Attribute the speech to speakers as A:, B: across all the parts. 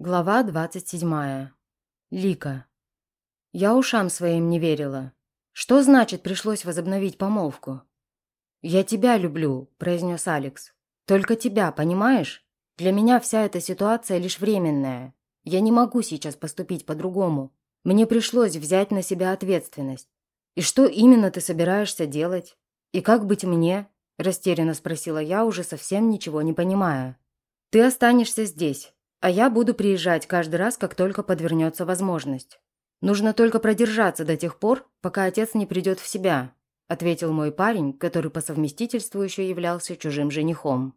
A: Глава 27. Лика. Я ушам своим не верила. Что значит пришлось возобновить помолвку? «Я тебя люблю», – произнес Алекс. «Только тебя, понимаешь? Для меня вся эта ситуация лишь временная. Я не могу сейчас поступить по-другому. Мне пришлось взять на себя ответственность. И что именно ты собираешься делать? И как быть мне?» – растерянно спросила я, уже совсем ничего не понимая. «Ты останешься здесь, а я буду приезжать каждый раз, как только подвернется возможность. Нужно только продержаться до тех пор, пока отец не придет в себя», ответил мой парень, который по совместительству еще являлся чужим женихом.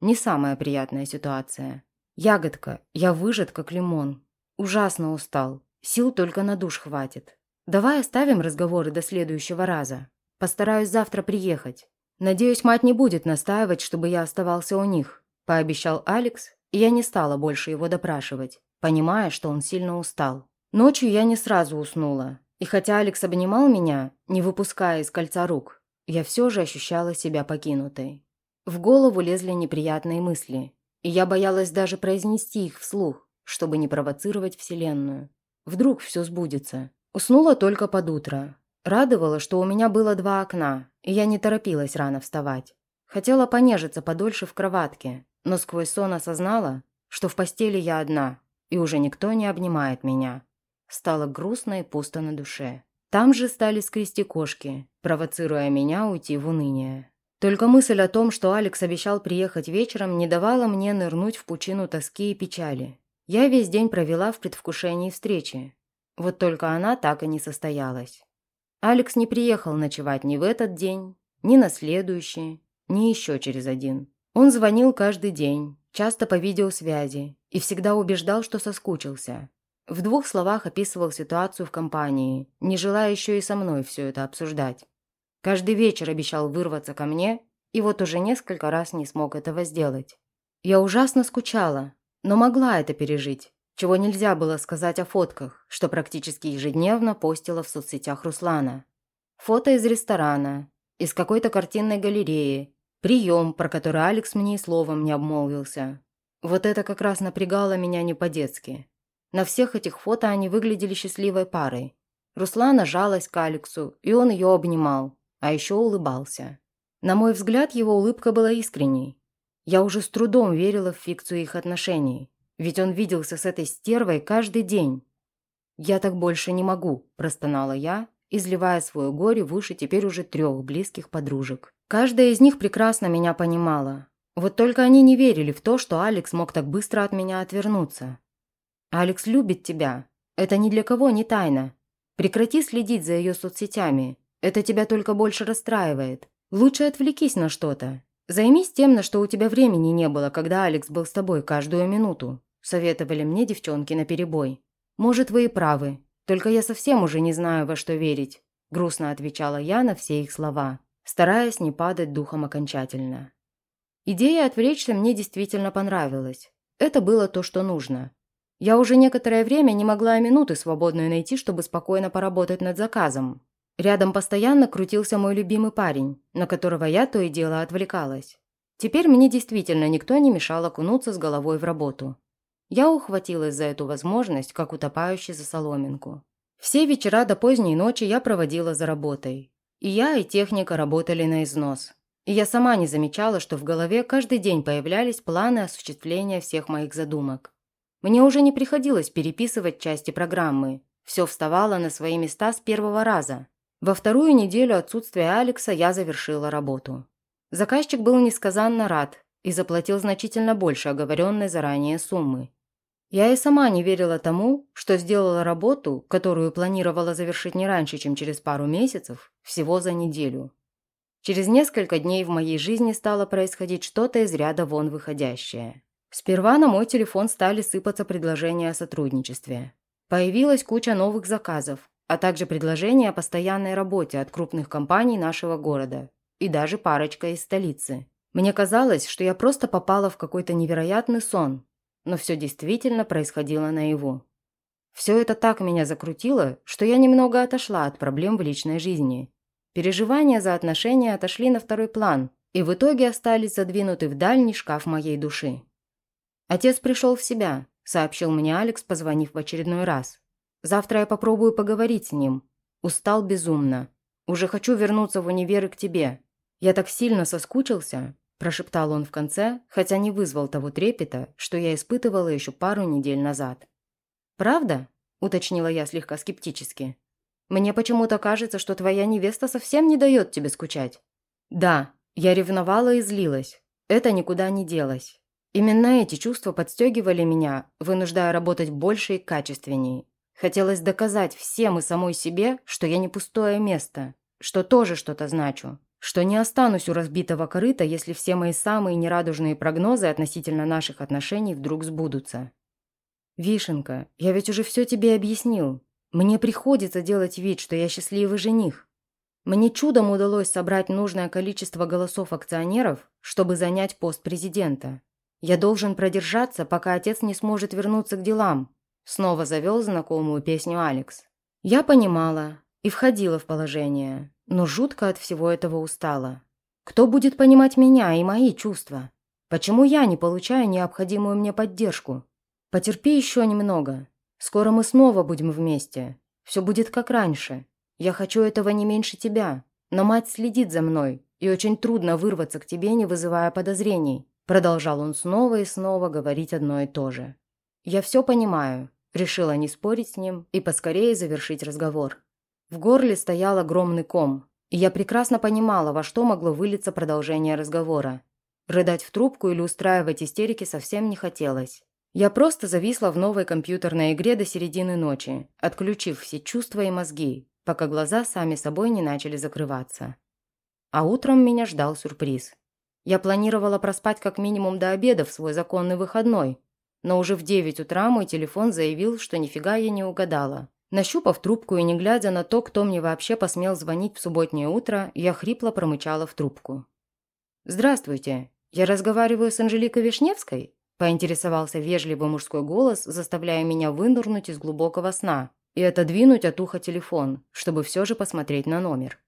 A: Не самая приятная ситуация. Ягодка, я выжат, как лимон. Ужасно устал. Сил только на душ хватит. Давай оставим разговоры до следующего раза. Постараюсь завтра приехать. Надеюсь, мать не будет настаивать, чтобы я оставался у них, пообещал Алекс я не стала больше его допрашивать, понимая, что он сильно устал. Ночью я не сразу уснула, и хотя Алекс обнимал меня, не выпуская из кольца рук, я все же ощущала себя покинутой. В голову лезли неприятные мысли, и я боялась даже произнести их вслух, чтобы не провоцировать Вселенную. Вдруг все сбудется. Уснула только под утро. Радовало, что у меня было два окна, и я не торопилась рано вставать. Хотела понежиться подольше в кроватке, но сквозь сон осознала, что в постели я одна, и уже никто не обнимает меня. Стало грустно и пусто на душе. Там же стали скрести кошки, провоцируя меня уйти в уныние. Только мысль о том, что Алекс обещал приехать вечером, не давала мне нырнуть в пучину тоски и печали. Я весь день провела в предвкушении встречи. Вот только она так и не состоялась. Алекс не приехал ночевать ни в этот день, ни на следующий, ни еще через один. Он звонил каждый день, часто по видеосвязи, и всегда убеждал, что соскучился. В двух словах описывал ситуацию в компании, не желая еще и со мной все это обсуждать. Каждый вечер обещал вырваться ко мне, и вот уже несколько раз не смог этого сделать. Я ужасно скучала, но могла это пережить, чего нельзя было сказать о фотках, что практически ежедневно постила в соцсетях Руслана. Фото из ресторана, из какой-то картинной галереи, Прием, про который Алекс мне и словом не обмолвился. Вот это как раз напрягало меня не по-детски. На всех этих фото они выглядели счастливой парой. Руслана жалась к Алексу, и он ее обнимал, а еще улыбался. На мой взгляд, его улыбка была искренней. Я уже с трудом верила в фикцию их отношений, ведь он виделся с этой стервой каждый день. «Я так больше не могу», – простонала я, изливая свое горе выше теперь уже трех близких подружек. Каждая из них прекрасно меня понимала. Вот только они не верили в то, что Алекс мог так быстро от меня отвернуться. «Алекс любит тебя. Это ни для кого не тайна. Прекрати следить за ее соцсетями. Это тебя только больше расстраивает. Лучше отвлекись на что-то. Займись тем, на что у тебя времени не было, когда Алекс был с тобой каждую минуту», советовали мне девчонки наперебой. «Может, вы и правы. Только я совсем уже не знаю, во что верить», грустно отвечала я на все их слова стараясь не падать духом окончательно. Идея отвлечься мне действительно понравилась. Это было то, что нужно. Я уже некоторое время не могла и минуты свободной найти, чтобы спокойно поработать над заказом. Рядом постоянно крутился мой любимый парень, на которого я то и дело отвлекалась. Теперь мне действительно никто не мешал окунуться с головой в работу. Я ухватилась за эту возможность, как утопающий за соломинку. Все вечера до поздней ночи я проводила за работой. И я, и техника работали на износ. И я сама не замечала, что в голове каждый день появлялись планы осуществления всех моих задумок. Мне уже не приходилось переписывать части программы. Все вставало на свои места с первого раза. Во вторую неделю отсутствия Алекса я завершила работу. Заказчик был несказанно рад и заплатил значительно больше оговоренной заранее суммы. Я и сама не верила тому, что сделала работу, которую планировала завершить не раньше, чем через пару месяцев, всего за неделю. Через несколько дней в моей жизни стало происходить что-то из ряда вон выходящее. Сперва на мой телефон стали сыпаться предложения о сотрудничестве. Появилась куча новых заказов, а также предложения о постоянной работе от крупных компаний нашего города и даже парочка из столицы. Мне казалось, что я просто попала в какой-то невероятный сон, но все действительно происходило наяву. Все это так меня закрутило, что я немного отошла от проблем в личной жизни. Переживания за отношения отошли на второй план и в итоге остались задвинуты в дальний шкаф моей души. Отец пришел в себя, сообщил мне Алекс, позвонив в очередной раз. «Завтра я попробую поговорить с ним. Устал безумно. Уже хочу вернуться в универ и к тебе. Я так сильно соскучился», – прошептал он в конце, хотя не вызвал того трепета, что я испытывала еще пару недель назад. «Правда?» – уточнила я слегка скептически. «Мне почему-то кажется, что твоя невеста совсем не дает тебе скучать». «Да, я ревновала и злилась. Это никуда не делось. Именно эти чувства подстегивали меня, вынуждая работать больше и качественнее. Хотелось доказать всем и самой себе, что я не пустое место, что тоже что-то значу, что не останусь у разбитого корыта, если все мои самые нерадужные прогнозы относительно наших отношений вдруг сбудутся. «Вишенка, я ведь уже все тебе объяснил. Мне приходится делать вид, что я счастливый жених. Мне чудом удалось собрать нужное количество голосов акционеров, чтобы занять пост президента. Я должен продержаться, пока отец не сможет вернуться к делам. Снова завел знакомую песню Алекс. Я понимала и входила в положение, но жутко от всего этого устала. Кто будет понимать меня и мои чувства? Почему я не получаю необходимую мне поддержку? Потерпи еще немного. Скоро мы снова будем вместе. Все будет как раньше. Я хочу этого не меньше тебя. Но мать следит за мной, и очень трудно вырваться к тебе, не вызывая подозрений. Продолжал он снова и снова говорить одно и то же. «Я все понимаю», – решила не спорить с ним и поскорее завершить разговор. В горле стоял огромный ком, и я прекрасно понимала, во что могло вылиться продолжение разговора. Рыдать в трубку или устраивать истерики совсем не хотелось. Я просто зависла в новой компьютерной игре до середины ночи, отключив все чувства и мозги, пока глаза сами собой не начали закрываться. А утром меня ждал сюрприз. Я планировала проспать как минимум до обеда в свой законный выходной, но уже в 9 утра мой телефон заявил, что нифига я не угадала. Нащупав трубку и не глядя на то, кто мне вообще посмел звонить в субботнее утро, я хрипло промычала в трубку. «Здравствуйте, я разговариваю с Анжеликой Вишневской?» поинтересовался вежливый мужской голос, заставляя меня вынырнуть из глубокого сна и отодвинуть от уха телефон, чтобы все же посмотреть на номер.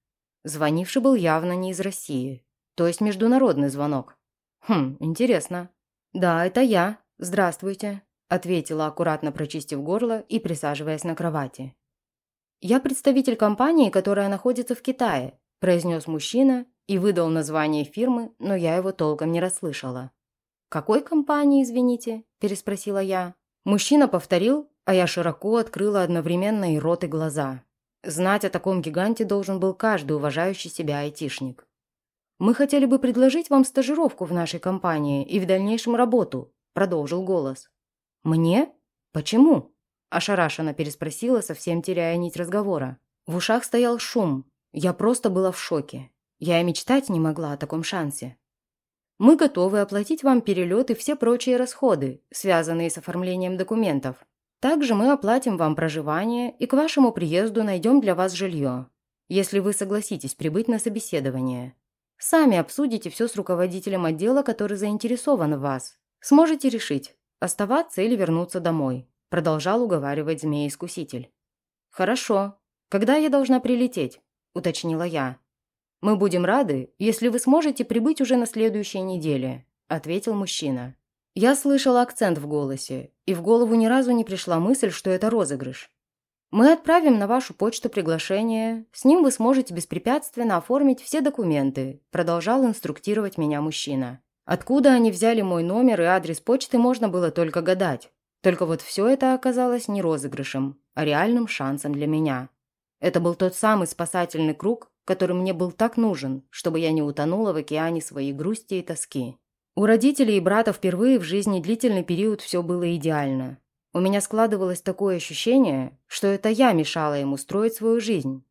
A: Звонивший был явно не из России, то есть международный звонок. Хм, интересно. Да, это я. Здравствуйте, ответила, аккуратно прочистив горло и присаживаясь на кровати. Я представитель компании, которая находится в Китае, произнес мужчина и выдал название фирмы, но я его толком не расслышала. «Какой компании, извините?» – переспросила я. Мужчина повторил, а я широко открыла одновременно и рот, и глаза. Знать о таком гиганте должен был каждый уважающий себя айтишник. «Мы хотели бы предложить вам стажировку в нашей компании и в дальнейшем работу», – продолжил голос. «Мне? Почему?» – ошарашенно переспросила, совсем теряя нить разговора. В ушах стоял шум. Я просто была в шоке. Я и мечтать не могла о таком шансе. Мы готовы оплатить вам перелет и все прочие расходы, связанные с оформлением документов. Также мы оплатим вам проживание и к вашему приезду найдем для вас жилье, если вы согласитесь прибыть на собеседование. Сами обсудите все с руководителем отдела, который заинтересован в вас. Сможете решить, оставаться или вернуться домой», – продолжал уговаривать змея-искуситель. «Хорошо. Когда я должна прилететь?» – уточнила я. «Мы будем рады, если вы сможете прибыть уже на следующей неделе», – ответил мужчина. Я слышала акцент в голосе, и в голову ни разу не пришла мысль, что это розыгрыш. Мы отправим на вашу почту приглашение. С ним вы сможете беспрепятственно оформить все документы», продолжал инструктировать меня мужчина. Откуда они взяли мой номер и адрес почты, можно было только гадать. Только вот все это оказалось не розыгрышем, а реальным шансом для меня. Это был тот самый спасательный круг, который мне был так нужен, чтобы я не утонула в океане своей грусти и тоски. У родителей и брата впервые в жизни длительный период все было идеально. У меня складывалось такое ощущение, что это я мешала ему строить свою жизнь.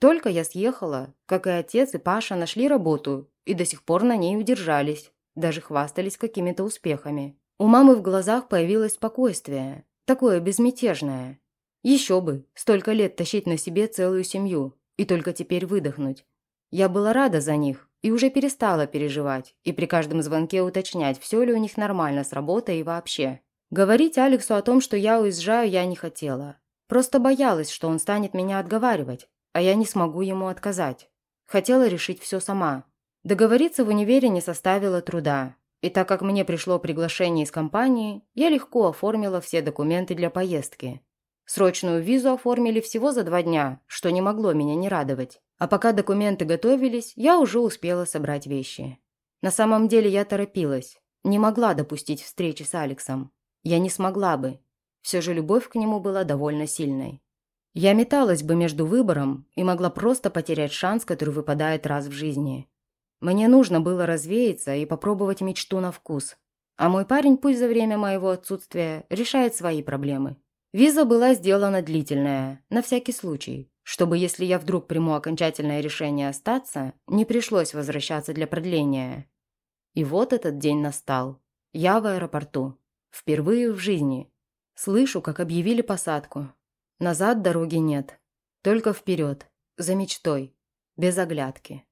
A: Только я съехала, как и отец и Паша нашли работу и до сих пор на ней удержались, даже хвастались какими-то успехами. У мамы в глазах появилось спокойствие, такое безмятежное. Еще бы, столько лет тащить на себе целую семью и только теперь выдохнуть. Я была рада за них и уже перестала переживать, и при каждом звонке уточнять, все ли у них нормально с работой и вообще. Говорить Алексу о том, что я уезжаю, я не хотела. Просто боялась, что он станет меня отговаривать, а я не смогу ему отказать. Хотела решить все сама. Договориться в универе не составило труда. И так как мне пришло приглашение из компании, я легко оформила все документы для поездки. Срочную визу оформили всего за два дня, что не могло меня не радовать. А пока документы готовились, я уже успела собрать вещи. На самом деле я торопилась. Не могла допустить встречи с Алексом. Я не смогла бы. Все же любовь к нему была довольно сильной. Я металась бы между выбором и могла просто потерять шанс, который выпадает раз в жизни. Мне нужно было развеяться и попробовать мечту на вкус. А мой парень пусть за время моего отсутствия решает свои проблемы. Виза была сделана длительная, на всякий случай, чтобы, если я вдруг приму окончательное решение остаться, не пришлось возвращаться для продления. И вот этот день настал. Я в аэропорту. Впервые в жизни. Слышу, как объявили посадку. Назад дороги нет. Только вперед. За мечтой. Без оглядки.